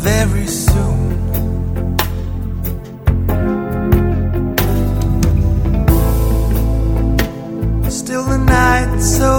very soon. Still the night so.